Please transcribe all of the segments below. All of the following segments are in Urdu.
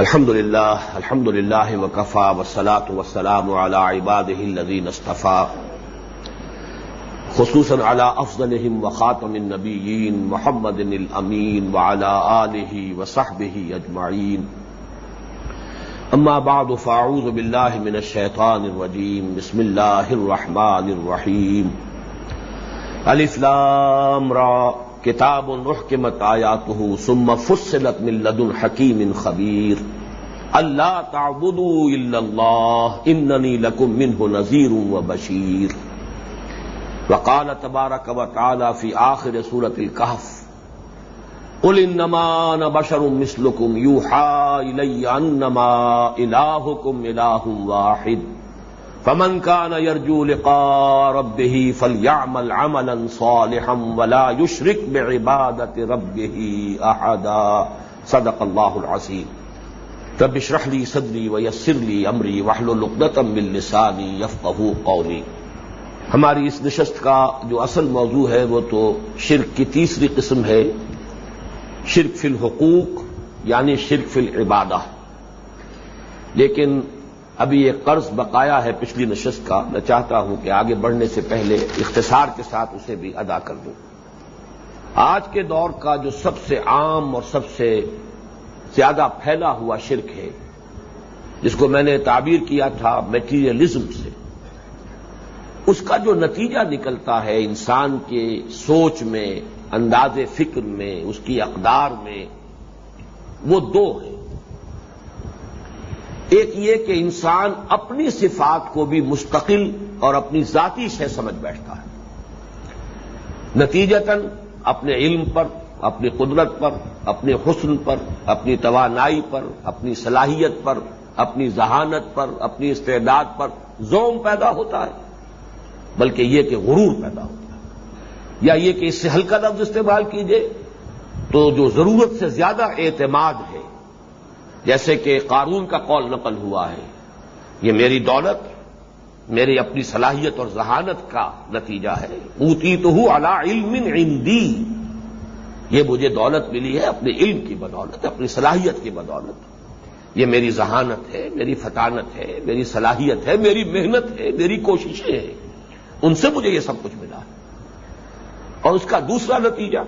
الحمد لله الحمد لله وكفى والصلاة والسلام على عباده الذين اصطفى خصوصا على أفضلهم وخاتم النبيين محمد الأمين وعلى آله وصحبه أجمعين أما بعد فأعوذ بالله من الشيطان الرجيم بسم الله الرحمن الرحيم ألف لام را. کتاب الحکمت آیاتہ ثم فصلت من لدن حکیم خبیر۔ اللہ تعبدوا الا اللہ، اننی لکم منہ نذیر و بشیر۔ وقال تبارک و تعالی فی آخر سورة الكهف قل انما انا بشر مثلکم، یوحا الی انما الہکم الہ واحد۔ فمن كان يرجو لقاء ربه فليعمل عملا صالحا ولا يشرك بعبادة ربه أحدا. صدق الله العظيم. رب اشرح لي صدري ويسر لي امري واحلل عقدة من لساني يفقهوا قولي. ہماری اس نشست کا جو اصل موضوع ہے وہ تو شرک کی تیسری قسم ہے. شرک فی الحقوق یعنی شرک فی العبادہ. لیکن ابھی ایک قرض بقایا ہے پچھلی نشست کا، میں چاہتا ہوں کہ آگے بڑھنے سے پہلے اختصار کے ساتھ اسے بھی ادا کر دوں۔ آج کے دور کا جو سب سے عام اور سب سے زیادہ پھیلا ہوا شرک ہے، جس کو میں نے تعبیر کیا تھا میٹیریلزم سے، اس کا جو نتیجہ نکلتا ہے انسان کے سوچ میں، انداز فکر میں، اس کی اقدار میں، وہ دو ہیں۔ ایک یہ کہ انسان اپنی صفات کو بھی مستقل اور اپنی ذاتی سے سمجھ بیٹھتا ہے۔ نتیجتاً اپنے علم پر، اپنی قدرت پر اپنے حسن پر، اپنی توانائی پر، اپنی صلاحیت پر، اپنی ذہانت پر، اپنی استعداد پر زوم پیدا ہوتا ہے، بلکہ یہ کہ غرور پیدا ہوتا ہے۔ یا یہ کہ اس سے ہلکا لفظ استعمال کیجیے تو جو ضرورت سے زیادہ اعتماد ہے جیسے کہ قارون کا قول نقل ہوا ہے، یہ میری دولت، میری اپنی صلاحیت اور ذہانت کا نتیجہ ہے۔ اوتی تو ہوں اللہ علم عندی۔ یہ مجھے دولت ملی ہے اپنے علم کی بدولت، اپنی صلاحیت کی بدولت۔ یہ میری ذہانت ہے، میری فطانت ہے، میری صلاحیت ہے، میری محنت ہے، میری کوششیں ہیں۔ ان سے مجھے یہ سب کچھ ملا۔ ہے اور اس کا دوسرا نتیجہ،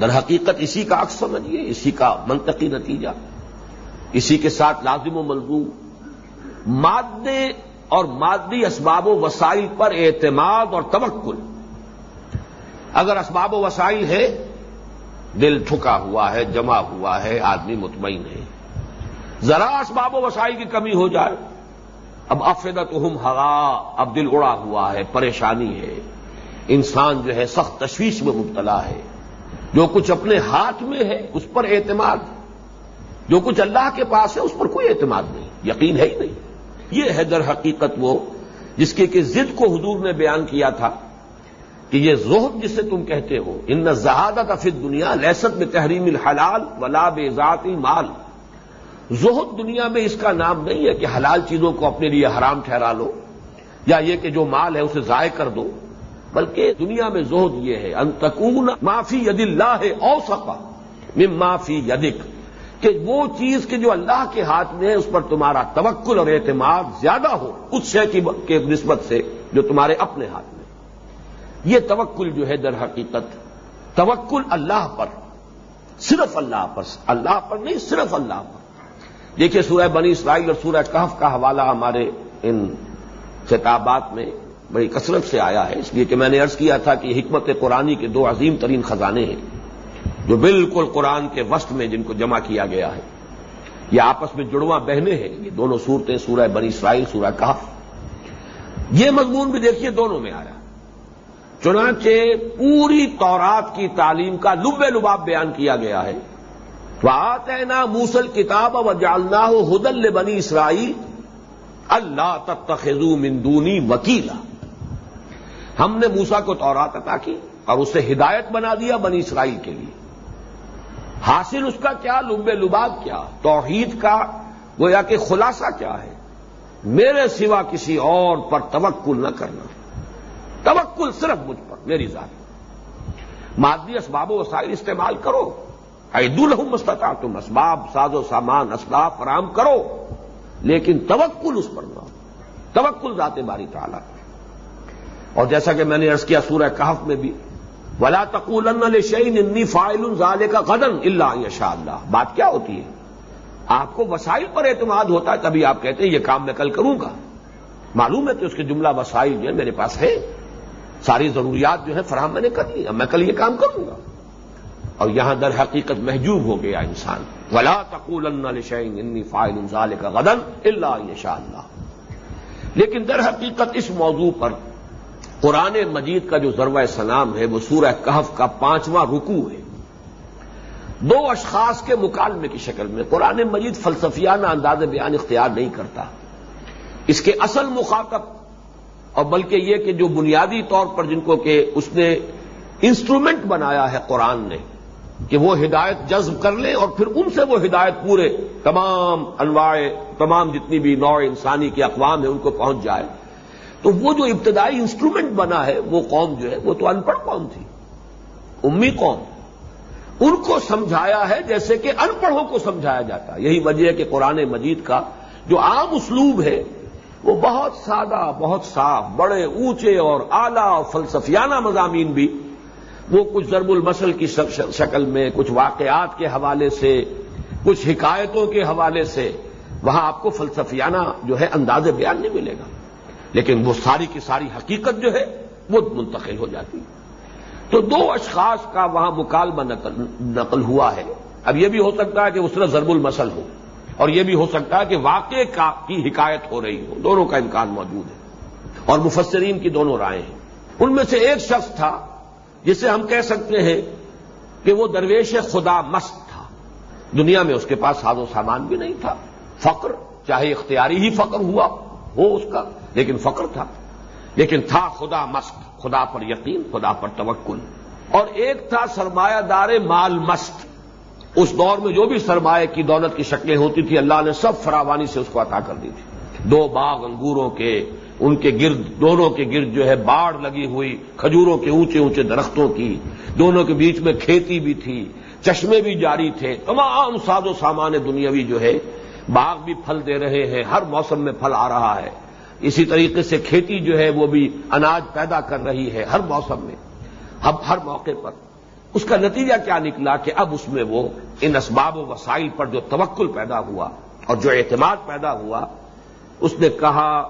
در حقیقت اسی کا عکس سمجھیے، اسی کا منطقی نتیجہ۔ اسی کے ساتھ لازم و ملزوم۔ مادے اور مادی اسباب و وسائل پر اعتماد اور توکل۔ اگر اسباب و وسائل ہے دل ٹھکا ہوا ہے، جمع ہوا ہے، آدمی مطمئن ہے۔ ذرا اسباب و وسائل کی کمی ہو جائے۔ اب افیدت ہم ہوا، اب دل اڑا ہوا ہے، پریشانی ہے۔ انسان جو ہے، سخت تشویش میں مبتلا ہے۔ جو کچھ اپنے ہاتھ میں ہے، اس پر اعتماد۔ جو کچھ اللہ کے پاس ہے اس پر کوئی اعتماد نہیں، یقین ہے ہی نہیں۔ یہ ہے در حقیقت وہ جس کی کہ ضد کو حضور نے بیان کیا تھا کہ یہ زہد جسے تم کہتے ہو، ان زہادت افد دنیا لہست میں تحریم الحلال ولا بے ذاتی مال زہد دنیا میں اس کا نام نہیں ہے کہ حلال چیزوں کو اپنے لیے حرام ٹھہرا لو یا یہ کہ جو مال ہے اسے ضائع کر دو، بلکہ دنیا میں زہد یہ ہے انتقون معافی ید اللہ ہے اوسفا میں معافی یدک۔ کہ وہ چیز کہ جو اللہ کے ہاتھ میں ہے، اس پر تمہارا توکل اور اعتماد زیادہ ہو، اس شے کی نسبت سے جو تمہارے اپنے ہاتھ میں یہ توکل جو ہے در حقیقت، توکل اللہ پر، صرف اللہ پر اللہ پر نہیں، صرف اللہ پر۔ دیکھیے سورہ بنی اسرائیل اور سورہ کہف کا حوالہ ہمارے ان خطابات میں بڑی کثرت سے آیا ہے، اس لیے کہ میں نے ارض کیا تھا کہ حکمت قرآنی کے دو عظیم ترین خزانے ہیں۔ جو بالکل قرآن کے وسط میں جن کو جمع کیا گیا ہے، یہ آپس میں جڑواں بہنے ہیں، یہ دونوں صورتیں، سورہ بنی اسرائیل، سورہ کہف۔ یہ مضمون بھی دیکھیے دونوں میں آیا چنانچہ پوری تورات کی تعلیم کا لب لباب بیان کیا گیا ہے۔ تو موسل کتاب و جالنا ہدل بنی اسرائیل اللہ تب تخو مندونی وکیلا ہم نے موسا کو تورات عطا کی اور اسے ہدایت بنا دیا بنی اسرائیل کے لیے۔ حاصل اس کا کیا؟ لمبے لباب کیا؟ توحید کا گویا کہ خلاصہ کیا ہے؟ میرے سوا کسی اور پر توکل نہ کرنا۔ توکل صرف مجھ پر، میری ذات۔ مادی اسباب و وسائل استعمال کرو۔ عید الحم مستقا تم اسباب، ساز و سامان اسباب فراہم کرو۔ لیکن توکل اس پر نہ ہو۔ توکل ذات باری تعالیٰ۔ اور جیسا کہ میں نے عرض کیا، سورہ کہف میں بھی ولا تقول شعین انی فائل ظالے کا قدم اللہ یشاء اللہ بات کیا ہوتی ہے؟ آپ کو وسائل پر اعتماد ہوتا ہے، تبھی آپ کہتے ہیں یہ کام میں کل کروں گا۔ معلوم ہے تو اس کے جملہ وسائل جو ہے میرے پاس ہے ساری ضروریات جو ہے فراہم میں نے کر لی میں کل یہ کام کروں گا۔ اور یہاں در حقیقت محجوب ہو گیا انسان۔ ولا تقول شعین انی فائل ظال کا غدن اللہ شاء اللہ لیکن در حقیقت اس موضوع پر قرآن مجید کا جو ذروہ سلام ہے، وہ سورہ کہف کا پانچواں رکو ہے۔ دو اشخاص کے مکالمے کی شکل میں قرآن مجید فلسفیانہ انداز بیان اختیار نہیں کرتا۔ اس کے اصل مخاطب، اور بلکہ یہ کہ جو بنیادی طور پر جن کو کہ اس نے انسٹرومنٹ بنایا ہے قرآن نے، کہ وہ ہدایت جذب کر لے اور پھر ان سے وہ ہدایت پورے تمام انواع، تمام جتنی بھی نوع انسانی کی اقوام ہے ان کو پہنچ جائے۔ تو وہ جو ابتدائی انسٹرومنٹ بنا ہے، وہ قوم جو ہے، وہ تو ان پڑھ قوم تھی۔ امی قوم۔ ان کو سمجھایا ہے جیسے کہ ان پڑھوں کو سمجھایا جاتا۔ ہے یہی وجہ ہے کہ قرآن مجید کا جو عام اسلوب ہے، وہ بہت سادہ، بہت صاف، بڑے، اونچے اور اعلی اور فلسفیانہ مضامین بھی وہ کچھ ضرب المسل کی شکل میں، کچھ واقعات کے حوالے سے، کچھ حکایتوں کے حوالے سے، وہاں آپ کو فلسفیانہ جو ہے انداز بیان نہیں ملے گا۔ لیکن وہ ساری کی ساری حقیقت جو ہے وہ منتقل ہو جاتی تو دو اشخاص کا وہاں مکالمہ نقل ہوا ہے۔ اب یہ بھی ہو سکتا ہے کہ اس طرح ضرب المسل ہو۔ اور یہ بھی ہو سکتا ہے کہ واقع کی حکایت ہو رہی ہو۔ دونوں کا امکان موجود ہے۔ اور مفسرین کی دونوں رائے ہیں۔ ان میں سے ایک شخص تھا، جسے ہم کہہ سکتے ہیں کہ وہ درویش خدا مست تھا۔ دنیا میں اس کے پاس ساز و سامان بھی نہیں تھا۔ فقر، چاہے اختیاری ہی فقر ہوا ہو اس کا۔ لیکن فقر تھا۔ لیکن تھا خدا مست، خدا پر یقین، خدا پر توکل۔ اور ایک تھا سرمایہ دار مال مست۔ اس دور میں جو بھی سرمایہ کی دولت کی شکلیں ہوتی تھی اللہ نے سب فراوانی سے اس کو عطا کر دی تھی۔ دو باغ انگوروں کے، ان کے گرد، دونوں کے گرد جو ہے باڑ لگی ہوئی، کھجوروں کے اونچے اونچے درختوں کی۔ دونوں کے بیچ میں کھیتی بھی تھی، چشمے بھی جاری تھے۔ تمام ساز و سامان دنیاوی جو ہے، باغ بھی پھل دے رہے ہیں۔ ہر موسم میں پھل آ رہا ہے۔ اسی طریقے سے کھیتی جو ہے وہ بھی اناج پیدا کر رہی ہے ہر موسم میں اب ہر موقع پر۔ اس کا نتیجہ کیا نکلا کہ اب اس میں وہ ان اسباب و وسائل پر جو توکل پیدا ہوا اور جو اعتماد پیدا ہوا، اس نے کہا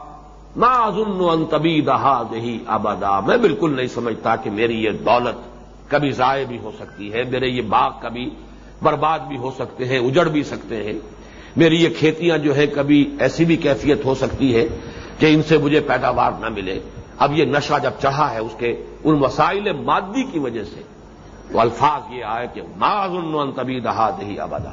ان طبی دہا دہی آبادا میں بالکل نہیں سمجھتا کہ میری یہ دولت کبھی ضائع بھی ہو سکتی ہے، میرے یہ باغ کبھی برباد بھی ہو سکتے ہیں، اجڑ بھی سکتے ہیں۔ میری یہ کھیتیاں جو ہے کبھی ایسی بھی کیفیت ہو سکتی ہے کہ ان سے مجھے پیداوار نہ ملے۔ اب یہ نشہ جب چڑھا ہے اس کے ان مسائل مادی کی وجہ سے۔ تو الفاظ یہ آئے کہ ان طبی دہا دہی آبادا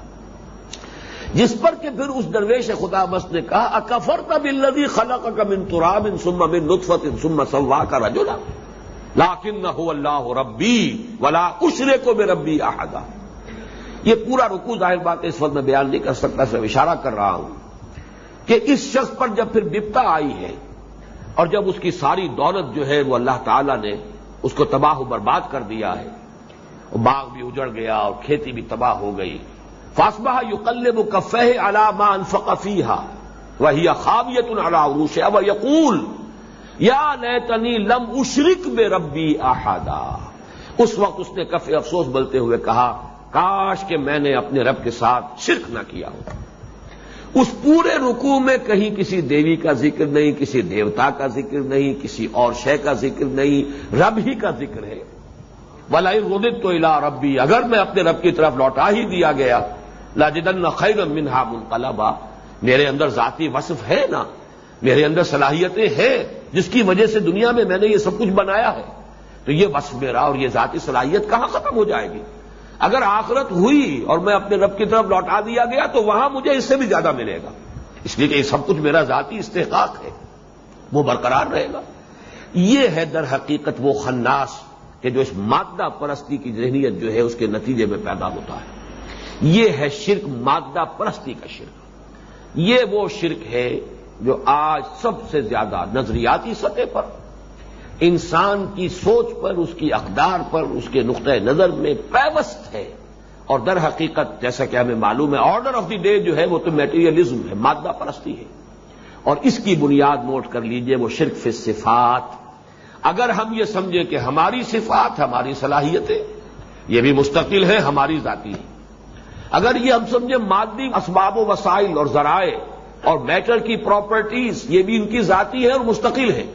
جس پر کہ پھر اس درویش خدا بس نے کہا اکفر تب الدی خلا کا کم ان تراب ان سم بن نطفت ان سم سوا کا رجولا لاکن نہ ہو اللہ ربی ولا اشرے کو بے ربی آہدا یہ پورا رکو ظاہر بات اس وقت میں بیان نہیں کر سکتا صرف اشارہ کر رہا ہوں۔ کہ اس شخص پر جب پھر بپتا آئی ہے اور جب اس کی ساری دولت جو ہے وہ اللہ تعالی نے اس کو تباہ و برباد کر دیا ہے باغ بھی اجڑ گیا اور کھیتی بھی تباہ ہو گئی۔ فاسبہ یو کلب کفہ علامہ انفقفی وہی خابیت العروش اب یقول یا نیتنی لم اشرک میں ربی احادا اس وقت اس نے کفے افسوس بولتے ہوئے کہا، کاش کہ میں نے اپنے رب کے ساتھ شرک نہ کیا ہو اس پورے رکوع میں کہیں کسی دیوی کا ذکر نہیں، کسی دیوتا کا ذکر نہیں، کسی اور شے کا ذکر نہیں، رب ہی کا ذکر ہے۔ ولائی ردت تو الا ربی اگر میں اپنے رب کی طرف لوٹا ہی دیا گیا، لاجدن خیر منہا منقلبا۔ میرے اندر ذاتی وصف ہے نا؟ میرے اندر صلاحیتیں ہیں، جس کی وجہ سے دنیا میں میں نے یہ سب کچھ بنایا ہے۔ تو یہ وصف میرا اور یہ ذاتی صلاحیت کہاں ختم ہو جائے گی؟ اگر آخرت ہوئی اور میں اپنے رب کی طرف لوٹا دیا گیا تو وہاں مجھے اس سے بھی زیادہ ملے گا۔ اس لیے کہ یہ سب کچھ میرا ذاتی استحقاق ہے۔ وہ برقرار رہے گا۔ یہ ہے در حقیقت وہ خناس کہ جو اس مادہ پرستی کی ذہنیت جو ہے اس کے نتیجے میں پیدا ہوتا ہے۔ یہ ہے شرک، مادہ پرستی کا شرک۔ یہ وہ شرک ہے جو آج سب سے زیادہ نظریاتی سطح پر انسان کی سوچ پر، اس کی اقدار پر، اس کے نقطۂ نظر میں پیوست ہے۔ اور در حقیقت جیسا کہ ہمیں معلوم ہے آرڈر آف دی ڈے جو ہے وہ تو میٹیریلزم ہے، مادہ پرستی ہے۔ اور اس کی بنیاد نوٹ کر لیجیے، وہ شرک فی صفات اگر ہم یہ سمجھیں کہ ہماری صفات ہماری صلاحیتیں، یہ بھی مستقل ہے ہماری ذاتی ہے اگر یہ ہم سمجھیں مادی اسباب و وسائل اور ذرائع اور میٹر کی پراپرٹیز یہ بھی ان کی ذاتی ہے اور مستقل ہے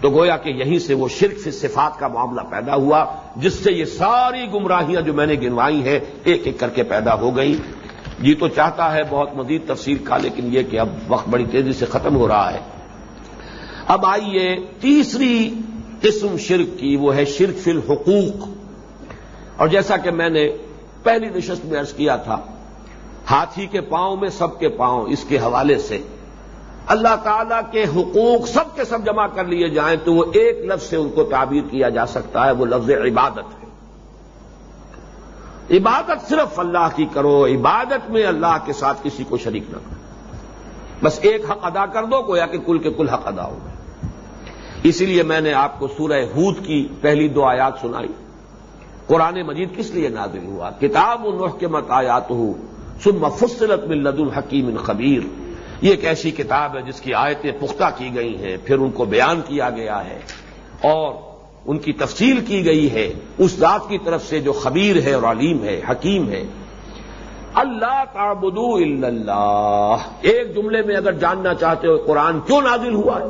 تو گویا کہ یہیں سے وہ شرک سے صفات کا معاملہ پیدا ہوا، جس سے یہ ساری گمراہیاں جو میں نے گنوائی ہیں، ایک ایک کر کے پیدا ہو گئی جی تو چاہتا ہے بہت مزید تفصیل کا، لیکن یہ کہ اب وقت بڑی تیزی سے ختم ہو رہا ہے۔ اب آئیے تیسری قسم شرک کی، وہ ہے شرک فی الحقوق۔ اور جیسا کہ میں نے پہلی نشست میں عرض کیا تھا، ہاتھی کے پاؤں میں سب کے پاؤں، اس کے حوالے سے۔ اللہ تعالی کے حقوق سب کے سب جمع کر لیے جائیں تو وہ ایک لفظ سے ان کو تعبیر کیا جا سکتا ہے، وہ لفظ عبادت ہے۔ عبادت صرف اللہ کی کرو، عبادت میں اللہ کے ساتھ کسی کو شریک نہ کرو۔ بس ایک حق ادا کر دو، گویا کہ کل کے کل حق ادا ہو گئے۔ اسی لیے میں نے آپ کو سورہ ہود کی پہلی دو آیات سنائی۔ قرآن مجید کس لیے نازل ہوا؟ کتاب النح کے مت آیات ہوں سن مفصلت من لد الحکیم خبیر۔ یہ ایک ایسی کتاب ہے جس کی آیتیں پختہ کی گئی ہیں، پھر ان کو بیان کیا گیا ہے اور ان کی تفصیل کی گئی ہے۔ اس ذات کی طرف سے جو خبیر ہے اور علیم ہے، حکیم ہے۔ اللہ تعبدو اللہ۔ ایک جملے میں اگر جاننا چاہتے ہو، قرآن کیوں نازل ہوا ہے؟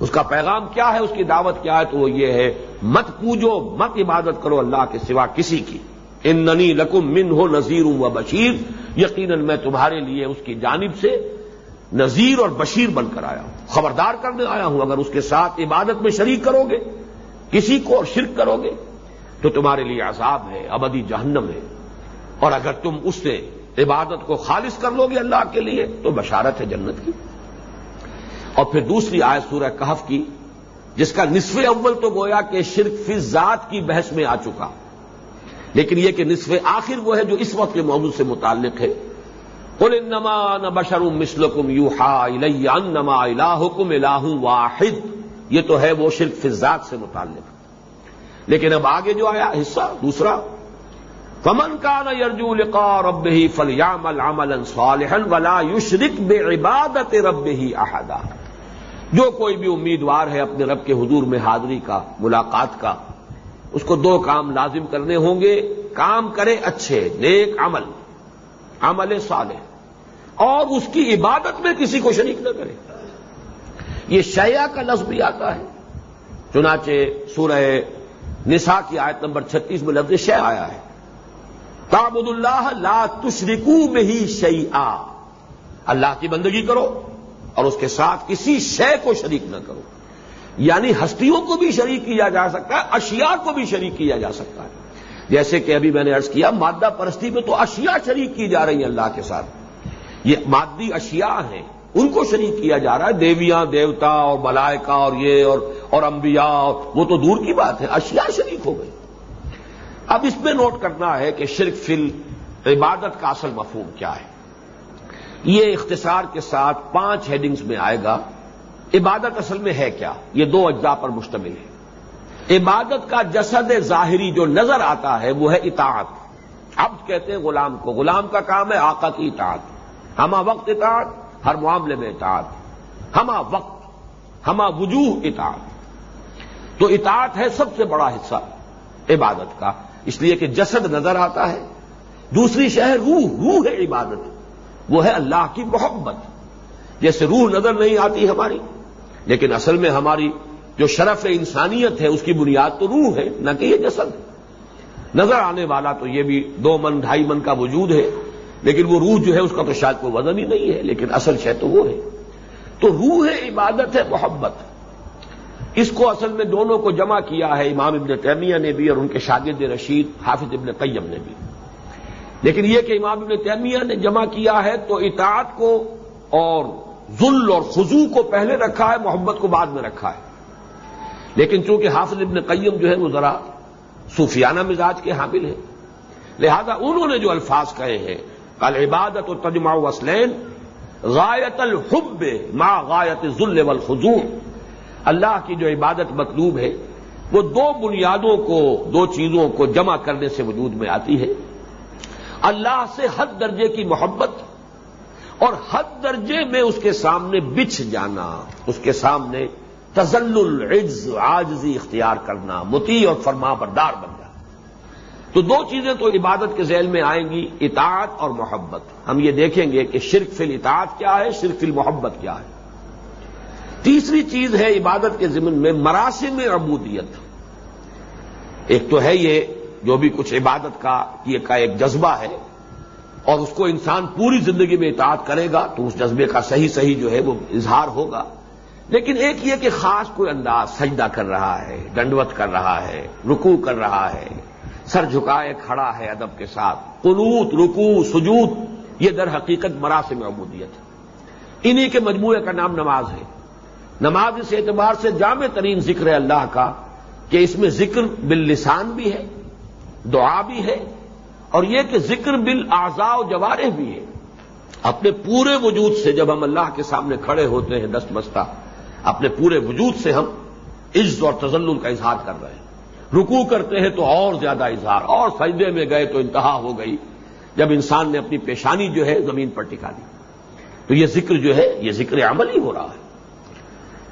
اس کا پیغام کیا ہے؟ اس کی دعوت کیا ہے تو وہ یہ ہے، مت پوجو، مت عبادت کرو اللہ کے سوا کسی کی۔ ان ننی لکم من ہو نذیر و بشیر، یقیناً میں تمہارے لیے اس کی جانب سے نذیر اور بشیر بن کر آیا ہوں، خبردار کرنے آیا ہوں، اگر اس کے ساتھ عبادت میں شریک کرو گے، کسی کو شرک کرو گے، تو تمہارے لیے عذاب ہے، ابدی جہنم ہے۔ اور اگر تم اس سے عبادت کو خالص کر لو گے اللہ کے لیے، تو بشارت ہے جنت کی۔ اور پھر دوسری آئے سورہ کہف کی، جس کا نصف اول تو گویا کہ شرک فی ذات کی بحث میں آ چکا، لیکن یہ کہ نصف آخر وہ ہے جو اس وقت کے موضوع سے متعلق ہے۔ قل انما نہ بشرم مسلکم یو ہا انما الہکم الہ واحد۔ یہ تو ہے وہ شرک فضات سے متعلق۔ لیکن اب آگے جو آیا حصہ دوسرا، فمن کا نہ یرجو لقا رب ہی فلیام العمل ولا یشرک بے عبادت رب ہی احدا۔ جو کوئی بھی امیدوار ہے اپنے رب کے حضور میں حاضری کا، ملاقات کا، اس کو دو کام لازم کرنے ہوں گے۔ کام کرے اچھے، نیک عمل۔ عمل صالح۔ اور اس کی عبادت میں کسی کو شریک نہ کرے۔ یہ شیا کا لفظ بھی آتا ہے۔ چنانچہ سورہ نساء کی آیت نمبر چھتیس میں لفظ شے آیا ہے۔ تابد اللہ لا تشرکو میں ہی شعی اللہ کی بندگی کرو اور اس کے ساتھ کسی شے کو شریک نہ کرو۔ یعنی ہستیوں کو بھی شریک کیا جا سکتا ہے، اشیاء کو بھی شریک کیا جا سکتا ہے۔ جیسے کہ ابھی میں نے ارض کیا، مادہ پرستی میں تو اشیاء شریک کی جا رہی ہیں اللہ کے ساتھ۔ یہ مادی اشیاء ہیں، ان کو شریک کیا جا رہا ہے۔ دیویاں، دیوتا اور ملائکہ اور یہ اور اور انبیاء، وہ تو دور کی بات ہے، اشیاء شریک ہو گئی اب اس میں نوٹ کرنا ہے کہ شرک فل عبادت کا اصل مفہوم کیا ہے۔ یہ اختصار کے ساتھ پانچ ہیڈنگز میں آئے گا۔ عبادت اصل میں ہے کیا؟ یہ دو اجزاء پر مشتمل ہے۔ عبادت کا جسد ظاہری جو نظر آتا ہے وہ ہے اطاعت۔ اب کہتے ہیں غلام کو، غلام کا کام ہے آقا کی اطاعت۔ ہما وقت اطاعت، ہر معاملے میں اطاعت۔ ہما وقت، ہما وجوہ اطاعت۔ تو اطاعت ہے سب سے بڑا حصہ عبادت کا، اس لیے کہ جسد نظر آتا ہے۔ دوسری شہر روح روح ہے عبادت۔ وہ ہے اللہ کی محبت۔ جیسے روح نظر نہیں آتی ہماری، لیکن اصل میں ہماری جو شرف انسانیت ہے، اس کی بنیاد تو روح ہے، نہ کہ یہ جسد نظر آنے والا تو یہ بھی دو من، ڈھائی من کا وجود ہے، لیکن وہ روح جو ہے، اس کا تو شاید کوئی وزن ہی نہیں ہے، لیکن اصل شے تو وہ ہے۔ تو روح ہے، عبادت ہے، محبت۔ اس کو اصل میں دونوں کو جمع کیا ہے امام ابن تیمیہ نے بھی اور ان کے شاگرد رشید، حافظ ابن قیم نے بھی۔ لیکن یہ کہ امام ابن تیمیہ نے جمع کیا ہے تو اطاعت کو اور ذل اور خزو کو پہلے رکھا ہے، محبت کو بعد میں رکھا ہے۔ لیکن چونکہ حافظ ابن قیم جو ہے وہ ذرا صوفیانہ مزاج کے حامل ہیں۔ لہذا انہوں نے جو الفاظ کہے ہیں کل عبادت و تجمع وسلین غایت الحب ما غایت ذل والخضوع۔ اللہ کی جو عبادت مطلوب ہے، وہ دو بنیادوں کو، دو چیزوں کو جمع کرنے سے وجود میں آتی ہے۔ اللہ سے حد درجے کی محبت اور حد درجے میں اس کے سامنے بچھ جانا، اس کے سامنے تزل العز آجزی اختیار کرنا، متی اور فرما بردار بن جانا تو دو چیزیں تو عبادت کے ذیل میں آئیں گی، اطاعت اور محبت۔ ہم یہ دیکھیں گے کہ شرک فل اطاعت کیا ہے، شرک فل محبت کیا ہے۔ تیسری چیز ہے عبادت کے ضمن میں مراسم عبودیت۔ ایک تو ہے یہ جو بھی کچھ عبادت کا، یہ کا ایک جذبہ ہے۔ اور اس کو انسان پوری زندگی میں اطاعت کرے گا تو اس جذبے کا صحیح صحیح جو ہے وہ اظہار ہوگا۔ لیکن ایک یہ کہ خاص کوئی انداز سجدہ کر رہا ہے ڈنڈوت کر رہا ہے رکو کر رہا ہے، سر جھکائے کھڑا ہے ادب کے ساتھ، قنوت رکو سجود، یہ در حقیقت مراسم عبودیت ہے۔ انہی کے مجموعے کا نام نماز ہے۔ نماز اس اعتبار سے جامع ترین ذکر ہے اللہ کا کہ اس میں ذکر باللسان بھی ہے، دعا بھی ہے، اور یہ کہ ذکر بل و جوارے بھی ہے۔ اپنے پورے وجود سے جب ہم اللہ کے سامنے کھڑے ہوتے ہیں دست بستہ اپنے پورے وجود سے ہم عز اور تزل کا اظہار کر رہے ہیں۔ رکو کرتے ہیں تو اور زیادہ اظہار۔ اور سجدے میں گئے تو انتہا ہو گئی۔ جب انسان نے اپنی پیشانی جو ہے زمین پر ٹکا دی۔ تو یہ ذکر جو ہے، یہ ذکر عمل ہی ہو رہا ہے۔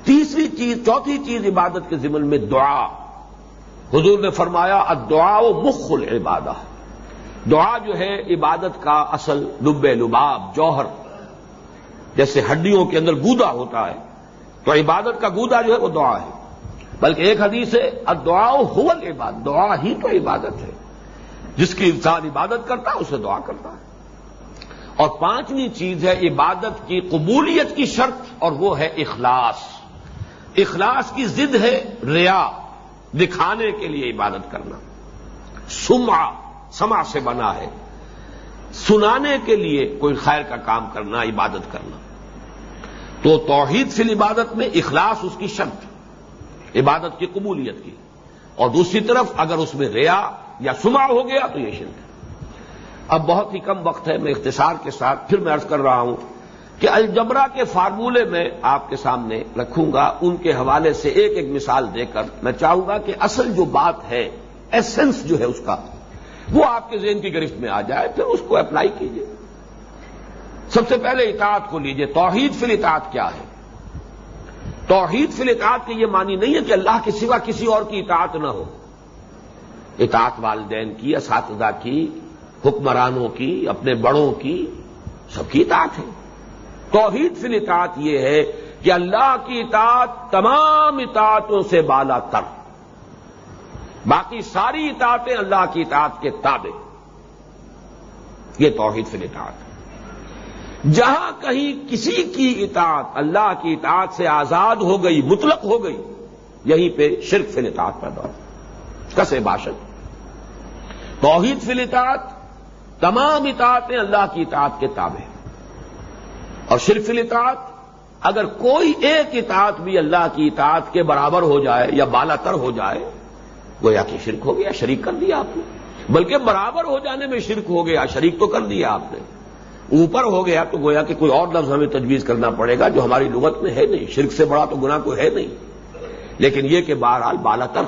تیسری چیز، چوتھی چیز عبادت کے ضمن میں دعا۔ حضور نے فرمایا دعا و مخ العبادہ۔ دعا جو ہے عبادت کا اصل لب لباب، جوہر۔ جیسے ہڈیوں کے اندر گودا ہوتا ہے۔ تو عبادت کا گودا جو ہے وہ دعا ہے۔ بلکہ ایک حدیث ہے دعا حول عبادت دعا ہی تو عبادت ہے۔ جس کی انسان عبادت کرتا ہے، اسے دعا کرتا ہے۔ اور پانچویں چیز ہے، عبادت کی قبولیت کی شرط، اور وہ ہے اخلاص۔ اخلاص کی ضد ہے ریا، دکھانے کے لیے عبادت کرنا۔ سما سما سے بنا ہے۔ سنانے کے لیے کوئی خیر کا کام کرنا، عبادت کرنا۔ تو توحید فی عبادت میں اخلاص اس کی شرط عبادت کی قبولیت کی۔ اور دوسری طرف اگر اس میں ریا یا سما ہو گیا تو یہ شرک ہے۔ اب بہت ہی کم وقت ہے، میں اختصار کے ساتھ پھر میں ارض کر رہا ہوں کہ الجبرا کے فارمولے میں آپ کے سامنے رکھوں گا، ان کے حوالے سے ایک ایک مثال دے کر میں چاہوں گا کہ اصل جو بات ہے ایسنس جو ہے اس کا، وہ آپ کے ذہن کی گرفت میں آ جائے، پھر اس کو اپلائی کیجیے سب سے پہلے اطاعت کو لیجیے توحید فل اطاعت کیا ہے؟ توحید فل اطاعت کی یہ مانی نہیں ہے کہ اللہ کے سوا کسی اور کی اطاعت نہ ہو۔ اطاعت والدین کی، اساتذہ کی، حکمرانوں کی، اپنے بڑوں کی، سب کی اطاعت ہے۔ توحید فل اطاعت یہ ہے کہ اللہ کی اطاعت تمام اطاعتوں سے بالا تر۔ باقی ساری اطاعتیں اللہ کی اطاعت کے تابع۔ یہ توحید فل اطاعت جہاں کہیں کسی کی اطاعت اللہ کی اطاعت سے آزاد ہو گئی، مطلق ہو گئی، یہیں پہ شرک فل اطاعت پیدا ہو۔ کسے باشد؟ توحید فل اطاعت تمام اطاعتیں اللہ کی اطاعت کے تابع اور شرف الاطاعت، اگر کوئی ایک اطاعت بھی اللہ کی اطاعت کے برابر ہو جائے یا بالا تر ہو جائے، گویا کہ شرک ہو گیا، شریک کر دیا آپ نے۔ بلکہ برابر ہو جانے میں شرک ہو گیا، شریک تو کر دیا آپ نے۔ اوپر ہو گیا تو گویا کہ کوئی اور لفظ ہمیں تجویز کرنا پڑے گا جو ہماری لغت میں ہے نہیں۔ شرک سے بڑا تو گنا کوئی ہے نہیں۔ لیکن یہ کہ بہرحال بالا تر۔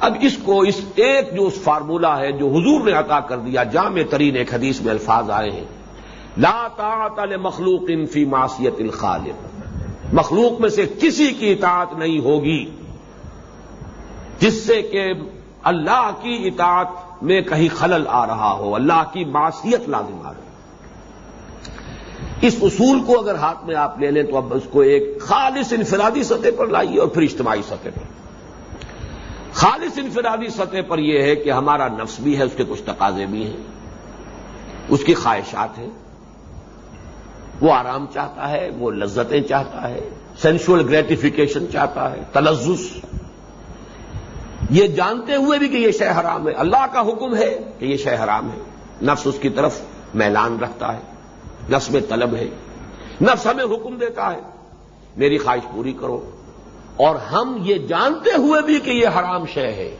اب اس کو اس ایک جو اس فارمولا ہے جو حضور نے عطا کر دیا، جامع ترین ایک حدیث میں الفاظ آئے ہیں۔ لا طاعت مخلوق فی معصیت الخالق۔ مخلوق میں سے کسی کی اطاعت نہیں ہوگی، جس سے کہ اللہ کی اطاعت میں کہیں خلل آ رہا ہو، اللہ کی معصیت لازم آ رہی اس اصول کو اگر ہاتھ میں آپ لے لیں تو اب اس کو ایک خالص انفرادی سطح پر لائیے اور پھر اجتماعی سطح پر۔ خالص انفرادی سطح پر یہ ہے کہ ہمارا نفس بھی ہے، اس کے کچھ تقاضے بھی ہیں، اس کی خواہشات ہیں۔ وہ آرام چاہتا ہے، وہ لذتیں چاہتا ہے سینشل گریٹیفیکیشن چاہتا ہے تلزس یہ جانتے ہوئے بھی کہ یہ شہ حرام ہے۔ اللہ کا حکم ہے کہ یہ شہ حرام ہے۔ نفس اس کی طرف میلان رکھتا ہے۔ نفس میں طلب ہے، نفس ہمیں حکم دیتا ہے، میری خواہش پوری کرو۔ اور ہم یہ جانتے ہوئے بھی کہ یہ حرام شہ ہے۔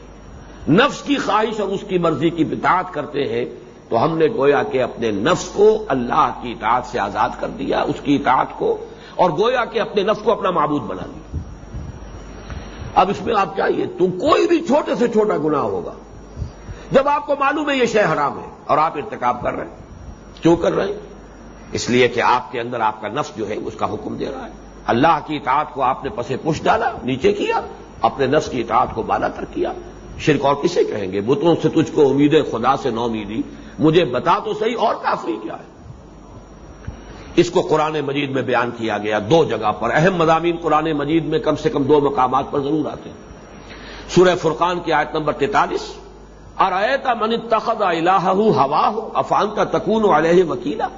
نفس کی خواہش اور اس کی مرضی کی بتاعت کرتے ہیں، تو ہم نے گویا کہ اپنے نفس کو اللہ کی اطاعت سے آزاد کر دیا، اس کی اطاعت کو، اور گویا کہ اپنے نفس کو اپنا معبود بنا لیا اب اس میں آپ چاہیے تو کوئی بھی چھوٹے سے چھوٹا گنا ہوگا۔ جب آپ کو معلوم ہے یہ شہ حرام ہے اور آپ ارتکاب کر رہے ہیں، کیوں کر رہے ہیں؟ اس لیے کہ آپ کے اندر آپ کا نفس جو ہے اس کا حکم دے رہا ہے۔ اللہ کی اطاعت کو آپ نے پسے پش ڈالا، نیچے کیا، اپنے نفس کی اطاعت کو بالا تر کیا۔ شرک اور کسے کہیں گے؟ بتوں سے تجھ کو امید خدا سے نو امیدی مجھے بتا تو صحیح اور کافری کیا ہے۔ اس کو قرآن مجید میں بیان کیا گیا دو جگہ پر۔ اہم مضامین قرآن مجید میں کم سے کم دو مقامات پر ضرور آتے ہیں۔ سورہ فرقان کی آیت نمبر تینتالیس اور من تخد الہ ہوا ہو افان کا تکون علیہ وکیلا؟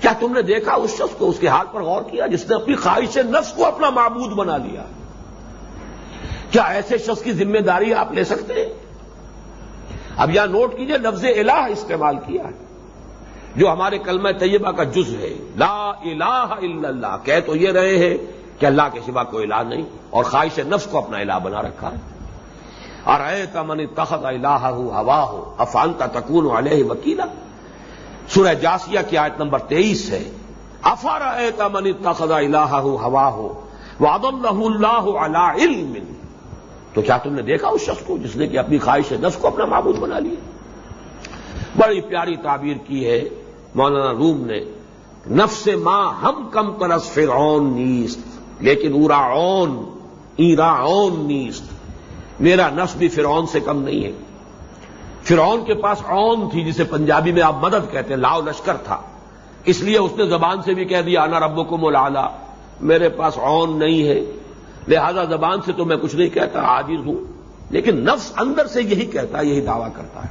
کیا تم نے دیکھا اس شخص کو اس کے ہاتھ پر غور کیا جس نے اپنی خواہش نفس کو اپنا معبود بنا لیا؟ کیا ایسے شخص کی ذمہ داری آپ لے سکتے؟ ہیں اب یہاں نوٹ کیجیے لفظ الہ استعمال کیا ہے، جو ہمارے کلمہ طیبہ کا جز ہے۔ لا الہ الا اللہ، کہہ تو یہ رہے ہیں کہ اللہ کے سوا کوئی الہ نہیں اور خواہش نفس کو اپنا الہ بنا رکھا ہے۔ اور اے تمن تخت الہ ہو ہوا ہو، افانتا تکون علیہ وکیلا؟ سورہ جاسیہ کی آیت نمبر تیئیس ہے۔ افار اے تمن تخت الہ ہو ہوا ہو وادم اللہ اللہ علم؟ تو کیا تم نے دیکھا اس شخص کو جس نے کہ اپنی خواہش نفس کو اپنا معبود بنا لیا؟ بڑی پیاری تعبیر کی ہے۔ مولانا روم نے، نفس ماں ہم کم پرس فرعون نیست، لیکن اورا اون ایرا اون نیست۔ میرا نفس بھی فرعون سے کم نہیں ہے۔ فرعون کے پاس اون تھی جسے پنجابی میں آپ مدد کہتے ہیں، لاؤ لشکر تھا۔ اس لیے اس نے زبان سے بھی کہہ دیا آنا ربو کو مولا میرے پاس اون نہیں ہے۔ لہذا زبان سے تو میں کچھ نہیں کہتا، عاجز ہوں۔ لیکن نفس اندر سے یہی کہتا ہے یہی دعویٰ کرتا ہے۔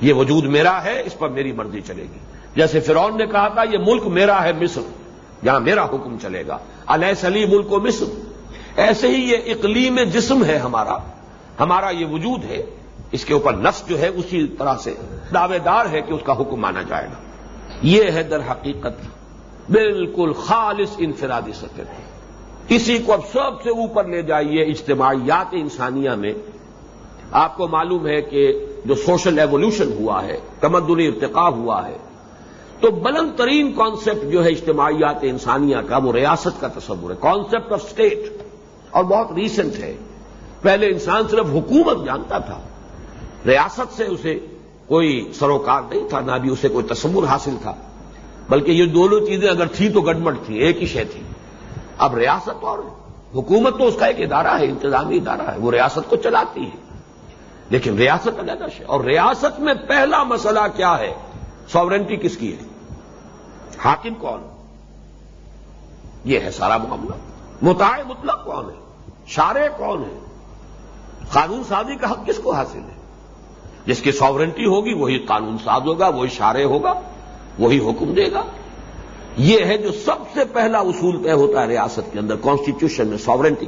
یہ وجود میرا ہے، اس پر میری مرضی چلے گی۔ جیسے فرعون نے کہا تھا، یہ ملک میرا ہے مصر یہاں میرا حکم چلے گا۔ علیہ سلی ملک و مصر۔ ایسے ہی یہ اقلیم جسم ہے ہمارا ہمارا یہ وجود ہے۔ اس کے اوپر نفس جو ہے اسی طرح سے دعوے دار ہے کہ اس کا حکم مانا جائے گا۔ یہ ہے در حقیقت بالکل خالص انفرادی سطح اسی کو اب سب سے اوپر لے جائیے اجتماعیات انسانیہ میں۔ آپ کو معلوم ہے کہ جو سوشل ایوولوشن ہوا ہے، تمدنی ارتقا ہوا ہے، تو بلند ترین کانسیپٹ جو ہے اجتماعیات انسانیہ کا، وہ ریاست کا تصور ہے۔ کانسیپٹ آف اسٹیٹ اور بہت ریسنٹ ہے۔ پہلے انسان صرف حکومت جانتا تھا۔ ریاست سے اسے کوئی سروکار نہیں تھا، نہ بھی اسے کوئی تصور حاصل تھا۔ بلکہ یہ دونوں چیزیں اگر تھیں تو گڑمٹ تھی، ایک ہی شے تھی۔ اب ریاست اور حکومت تو اس کا ایک ادارہ ہے، انتظامی ادارہ ہے، وہ ریاست کو چلاتی ہے۔ لیکن ریاست علیحدہ ہے اور ریاست میں پہلا مسئلہ کیا ہے؟ ساورنٹی کس کی ہے؟ حاکم کون؟ یہ ہے سارا معاملہ۔ متع مطلق کون ہے؟ شارے کون ہے؟ قانون سازی کا حق کس کو حاصل ہے؟ جس کی ساورنٹی ہوگی وہی قانون ساز ہوگا، وہی شارے ہوگا، وہی حکم دے گا۔ یہ ہے جو سب سے پہلا اصول طے ہوتا ہے ریاست کے اندر کانسٹیٹیوشن میں ساورنٹی